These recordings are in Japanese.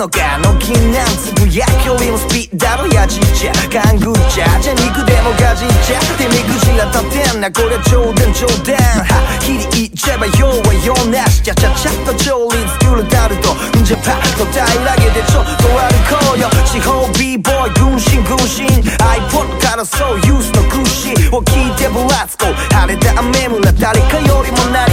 二つあのかの気なんつぶやきよりもスピードやちっちゃ勘ぐっちゃじゃ肉でもかじっちゃって目くじら立てんなこれ冗談冗談はっきり言っちゃえば用は用なしちゃちゃちゃっと調理作るタルトんじゃパッと平らげてちょっと歩こうよ地方 b ボーイ軍神軍神 iPod からそうユースの空詞を聞いてブラツコ晴れた雨村誰かよりも何で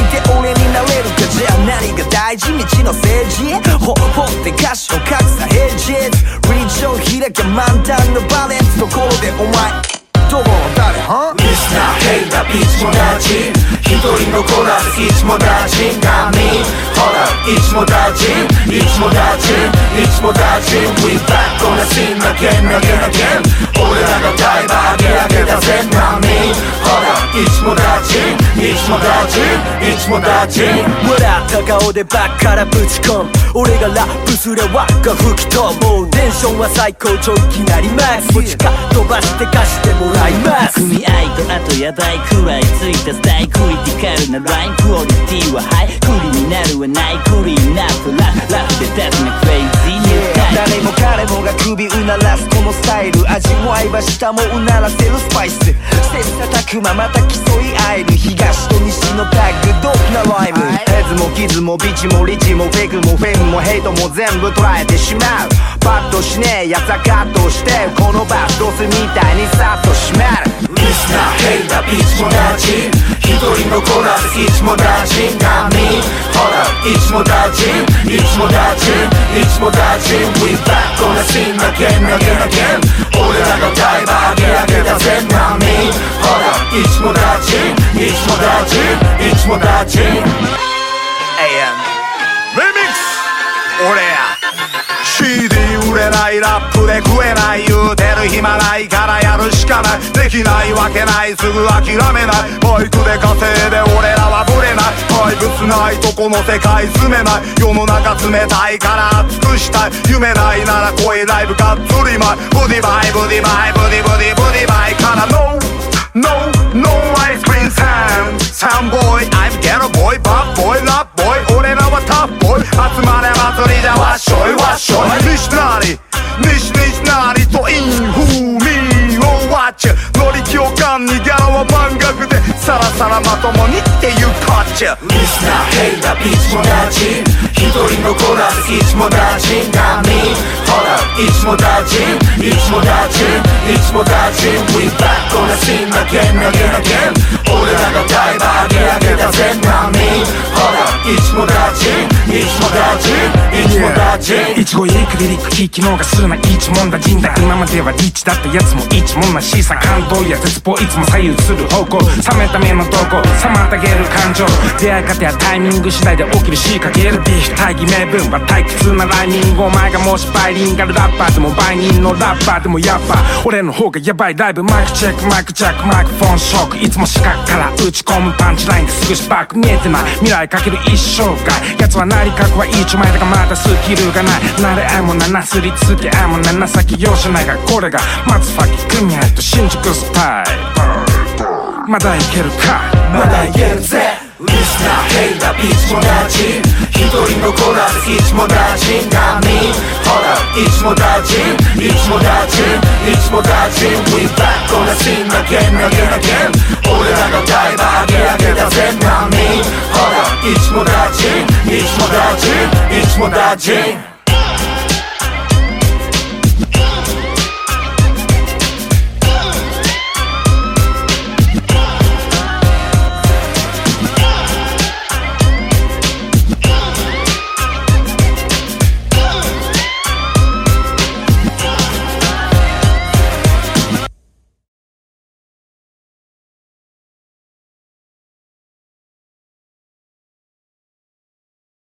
を開きゃ満タンのバレンスところでお前どこの誰はミスターヘイダーいつも立ち一人残らずいつも立ち波ほらいつも立ちいつも立ちいつも立ち We back on the scene again again again いつも立ちいつも立ち笑った顔でバッからぶち込む。俺がラップすれ輪が吹き飛ぶテンションは最高潮いきなりマックス持ちか飛ばして貸してもらいます。組合とあとやばいくらいついたスタイクリティカルなラインクオリティはハイ。クリになるはない。クリーンナップララップで出すねクレイジーニュー。誰も彼もが首うならすこのスタイル。味わいは下もうならせるスパイス。切磋琢磨また競い合える。東と西のタッグドープなライムヘズもキズもビチもリチもフェイクもフェムもヘイトも全部捉えてしまう。パッとしねえやつはカットしてこのバスドスみたいにさっと閉める。ミスターヘイターいつも立ち一人のコーラスいつも立ち波ほらいつも立ちいつも立ちいつも立ち We back on the scene again again again 俺らのダイバー上げ上げたぜ波ほらいつも立ちいつも立ちいつも立ち AM レミックス俺や。CD 売れないラップで食えない言うる暇ないからやるしかない。できないわけない。すぐ諦めない。バイクで稼いで俺らはブレない。怪物ないとこの世界住めない。世の中冷たいから熱くしたい。夢ないなら来いライブがっつりまいブディバイブディバイブディブディブディバイ。から No No No ice cream time Sound boy. I'm ghetto boy Bad boy Rap boy. 俺らはタフボーイ集まれ祭りじゃわっしょいわっしょい。西なり西西乗り気を感にギャラは満額でさらさらまともにっていうこっちゃミスターヘイターいつも立ち一人のコーラスいつも立ち波ほらいつも立ちいつも立ちいつも立ち We back on the scene again again again. 俺らのダイバー上げ上げたぜ波ほらいつも立ちいつも立ちいつも立ち一語一句リリック聞き逃すな一問だ人だ今まではリッチだった。やつも一問なしさ感動や絶望いつも左右する方向冷めた。目の動向妨げる感情出会い方やタイミング次第で起きる仕掛けるビーフ大義名分は退屈なライミングお前がもしバイリンガルラッパーでも売人のラッパーでもやっぱ俺の方がヤバいライブマイクチェックマイクジャックマイクフォンショックいつも視覚から打ち込むパンチラインですぐしばく見えてない未来かける一生涯奴はなりかくはいいちょ前だがまだスキルがない慣れ合いもななすりつけ合いもな情け容赦ないがこれが松ファキ組合と新宿スタイルまだいけるか？まだいけるぜ。ミスターヘイターいつも立ち一人のコーラスいつも立ち波ほらいつも立ちいつも立ちいつも立ち We back on the scene 波ほら